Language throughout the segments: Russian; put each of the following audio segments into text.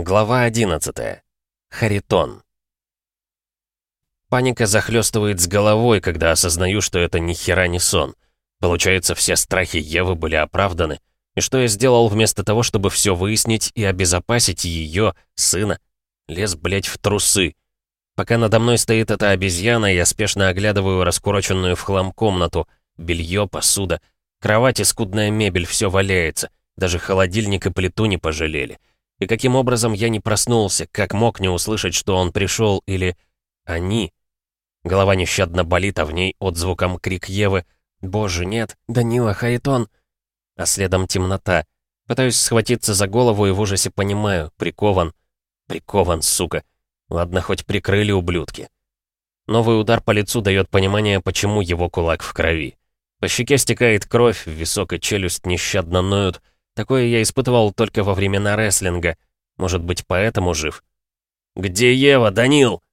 Глава 11. Харитон. Паника захлестывает с головой, когда осознаю, что это ни хера не сон. Получается, все страхи Евы были оправданы. И что я сделал вместо того, чтобы все выяснить и обезопасить ее, сына? Лез, блять, в трусы. Пока надо мной стоит эта обезьяна, я спешно оглядываю раскуроченную в хлам комнату. Белье, посуда, кровать и скудная мебель, все валяется. Даже холодильник и плиту не пожалели. И каким образом я не проснулся, как мог не услышать, что он пришел, или они? Голова нещадно болит, а в ней отзвуком крик Евы «Боже, нет! Данила, Харитон!» А следом темнота. Пытаюсь схватиться за голову и в ужасе понимаю, прикован. Прикован, сука. Ладно, хоть прикрыли ублюдки. Новый удар по лицу дает понимание, почему его кулак в крови. По щеке стекает кровь, висок и челюсть нещадно ноют, Такое я испытывал только во времена рестлинга. Может быть, поэтому жив. «Где Ева, Данил?»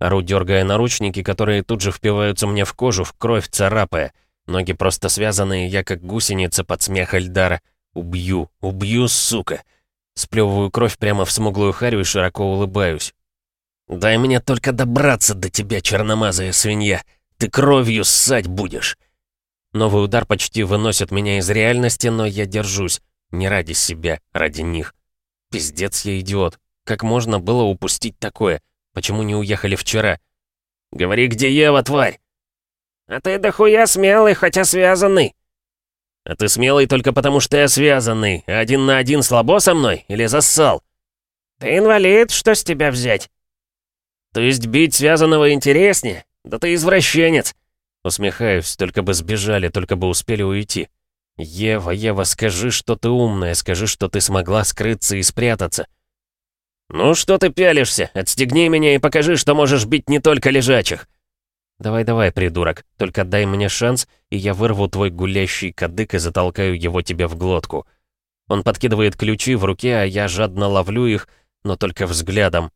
Ору, дергая наручники, которые тут же впиваются мне в кожу, в кровь царапая. Ноги просто связанные, я как гусеница под смех Эльдара. «Убью, убью, сука!» Сплевываю кровь прямо в смуглую харю и широко улыбаюсь. «Дай мне только добраться до тебя, черномазая свинья! Ты кровью ссать будешь!» Новый удар почти выносит меня из реальности, но я держусь. Не ради себя, ради них. Пиздец я идиот. Как можно было упустить такое? Почему не уехали вчера? Говори, где Ева, тварь? А ты дохуя смелый, хотя связанный. А ты смелый только потому, что я связанный. Один на один слабо со мной или зассал? Ты инвалид, что с тебя взять? То есть бить связанного интереснее? Да ты извращенец. Усмехаюсь, только бы сбежали, только бы успели уйти. «Ева, Ева, скажи, что ты умная, скажи, что ты смогла скрыться и спрятаться». «Ну что ты пялишься? Отстегни меня и покажи, что можешь бить не только лежачих». «Давай-давай, придурок, только дай мне шанс, и я вырву твой гулящий кадык и затолкаю его тебе в глотку». Он подкидывает ключи в руке, а я жадно ловлю их, но только взглядом.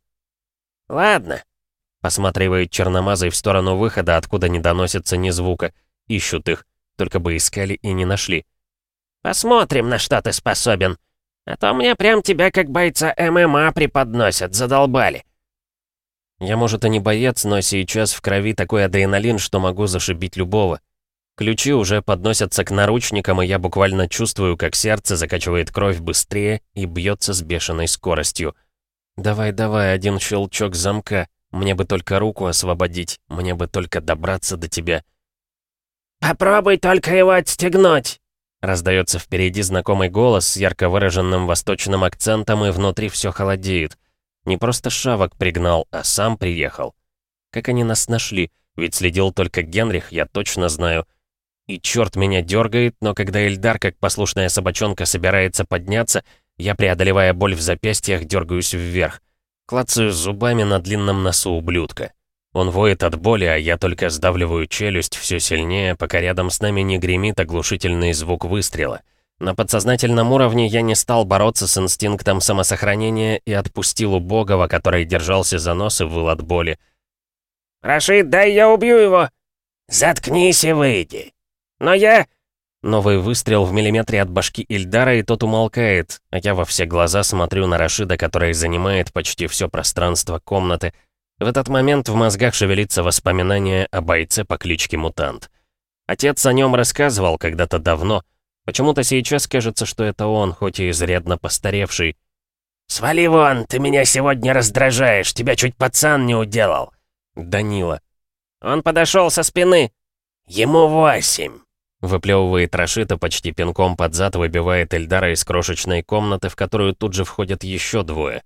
«Ладно», — посматривает черномазый в сторону выхода, откуда не доносится ни звука. Ищут их, только бы искали и не нашли. Посмотрим, на что ты способен. А то мне прям тебя как бойца ММА преподносят, задолбали. Я, может, и не боец, но сейчас в крови такой адреналин, что могу зашибить любого. Ключи уже подносятся к наручникам, и я буквально чувствую, как сердце закачивает кровь быстрее и бьется с бешеной скоростью. «Давай-давай, один щелчок замка. Мне бы только руку освободить, мне бы только добраться до тебя». «Попробуй только его отстегнуть!» Раздается впереди знакомый голос с ярко выраженным восточным акцентом, и внутри все холодеет. Не просто шавок пригнал, а сам приехал. Как они нас нашли? Ведь следил только Генрих, я точно знаю. И черт меня дергает, но когда Эльдар, как послушная собачонка, собирается подняться, я, преодолевая боль в запястьях, дергаюсь вверх. Клацаю зубами на длинном носу ублюдка. Он воет от боли, а я только сдавливаю челюсть все сильнее, пока рядом с нами не гремит оглушительный звук выстрела. На подсознательном уровне я не стал бороться с инстинктом самосохранения и отпустил убогого, который держался за нос и выл от боли. «Рашид, дай я убью его!» «Заткнись и выйди!» «Но я...» Новый выстрел в миллиметре от башки Ильдара, и тот умолкает, а я во все глаза смотрю на Рашида, который занимает почти все пространство комнаты, в этот момент в мозгах шевелится воспоминание о бойце по кличке Мутант. Отец о нем рассказывал когда-то давно. Почему-то сейчас кажется, что это он, хоть и изрядно постаревший. «Свали вон, ты меня сегодня раздражаешь, тебя чуть пацан не уделал». Данила. «Он подошел со спины». «Ему восемь». Выплевывает Рашита почти пинком под зад, выбивает Эльдара из крошечной комнаты, в которую тут же входят еще двое.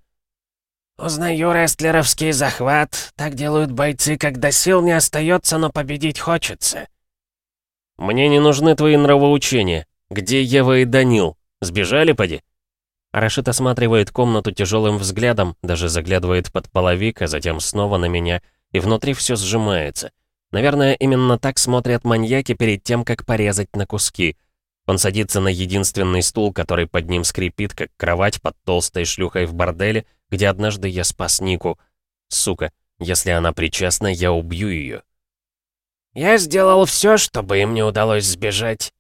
«Узнаю рестлеровский захват. Так делают бойцы, когда сил не остается, но победить хочется». «Мне не нужны твои нравоучения. Где Ева и Данил? Сбежали, поди?» Рашид осматривает комнату тяжелым взглядом, даже заглядывает под половик, а затем снова на меня, и внутри все сжимается. Наверное, именно так смотрят маньяки перед тем, как порезать на куски. Он садится на единственный стул, который под ним скрипит, как кровать под толстой шлюхой в борделе, где однажды я спас Нику. Сука, если она причастна, я убью ее. Я сделал все, чтобы им не удалось сбежать.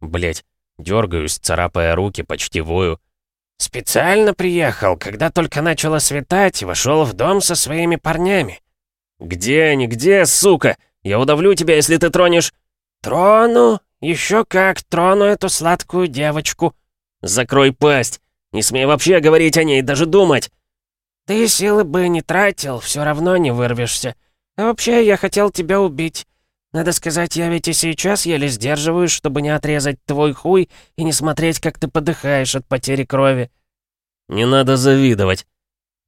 Блять, дергаюсь, царапая руки, почти вою. «Специально приехал, когда только начало светать, и вошел в дом со своими парнями». «Где они? Где, сука? Я удавлю тебя, если ты тронешь...» «Трону? Еще как трону эту сладкую девочку». «Закрой пасть! Не смей вообще говорить о ней, даже думать!» «Ты силы бы не тратил, все равно не вырвешься. А вообще, я хотел тебя убить. Надо сказать, я ведь и сейчас еле сдерживаюсь, чтобы не отрезать твой хуй и не смотреть, как ты подыхаешь от потери крови». «Не надо завидовать».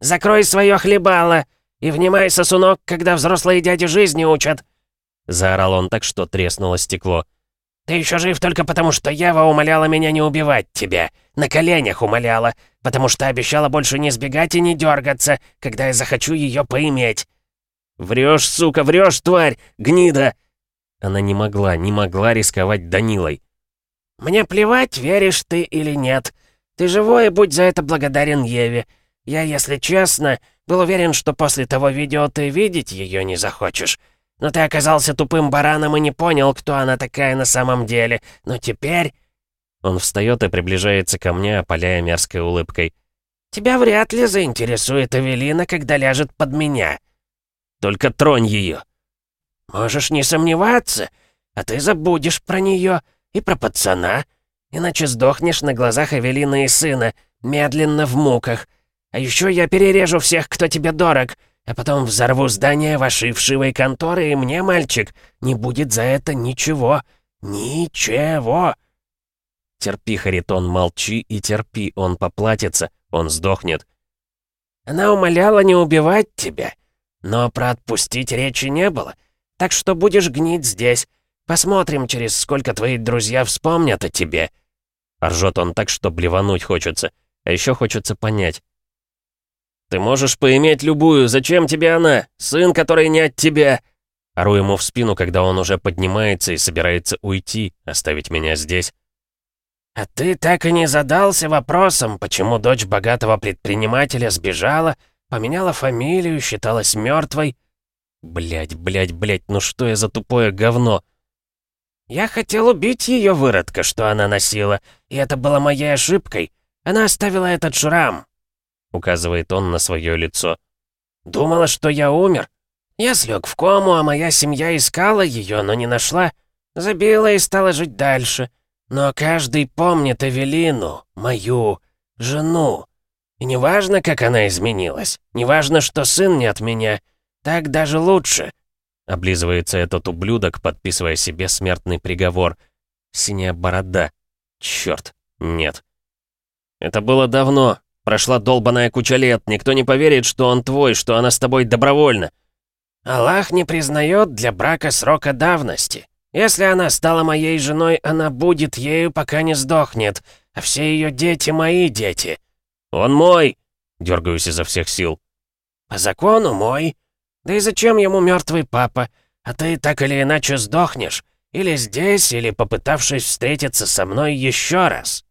«Закрой свое хлебало и внимай, сосунок, когда взрослые дяди жизни учат!» Заорал он так, что треснуло стекло. «Ты еще жив только потому, что Ева умоляла меня не убивать тебя. На коленях умоляла, потому что обещала больше не сбегать и не дергаться, когда я захочу ее поиметь». «Врешь, сука, врешь, тварь! Гнида!» Она не могла, не могла рисковать Данилой. «Мне плевать, веришь ты или нет. Ты живой и будь за это благодарен Еве. Я, если честно, был уверен, что после того видео ты видеть ее не захочешь. Но ты оказался тупым бараном и не понял, кто она такая на самом деле. Но теперь...» Он встает и приближается ко мне, опаляя мерзкой улыбкой. «Тебя вряд ли заинтересует Эвелина, когда ляжет под меня». «Только тронь ее. «Можешь не сомневаться, а ты забудешь про нее и про пацана, иначе сдохнешь на глазах Эвелины и сына, медленно в муках. А еще я перережу всех, кто тебе дорог, а потом взорву здание вашей вшивой конторы, и мне, мальчик, не будет за это ничего. Ничего!» «Терпи, Харитон, молчи и терпи, он поплатится, он сдохнет». «Она умоляла не убивать тебя, но про отпустить речи не было, так что будешь гнить здесь. Посмотрим, через сколько твои друзья вспомнят о тебе». Ржет он так, что блевануть хочется, а еще хочется понять, «Ты можешь поиметь любую, зачем тебе она? Сын, который не от тебя!» Ору ему в спину, когда он уже поднимается и собирается уйти, оставить меня здесь. «А ты так и не задался вопросом, почему дочь богатого предпринимателя сбежала, поменяла фамилию, считалась мертвой?» Блять, блять, блять, ну что я за тупое говно?» «Я хотел убить ее выродка, что она носила, и это было моей ошибкой. Она оставила этот шрам, — указывает он на свое лицо. «Думала, что я умер. Я слег в кому, а моя семья искала ее, но не нашла. Забила и стала жить дальше. Но каждый помнит Эвелину, мою жену. И неважно, как она изменилась, неважно, что сын не от меня, так даже лучше». Облизывается этот ублюдок, подписывая себе смертный приговор. Синяя борода. Черт, нет. Это было давно, Прошла долбаная куча лет, никто не поверит, что он твой, что она с тобой добровольно. Аллах не признает для брака срока давности. Если она стала моей женой, она будет ею, пока не сдохнет, а все ее дети мои дети. Он мой, дергаюсь изо всех сил. По закону мой. Да и зачем ему мертвый папа? А ты так или иначе сдохнешь. Или здесь, или попытавшись встретиться со мной еще раз.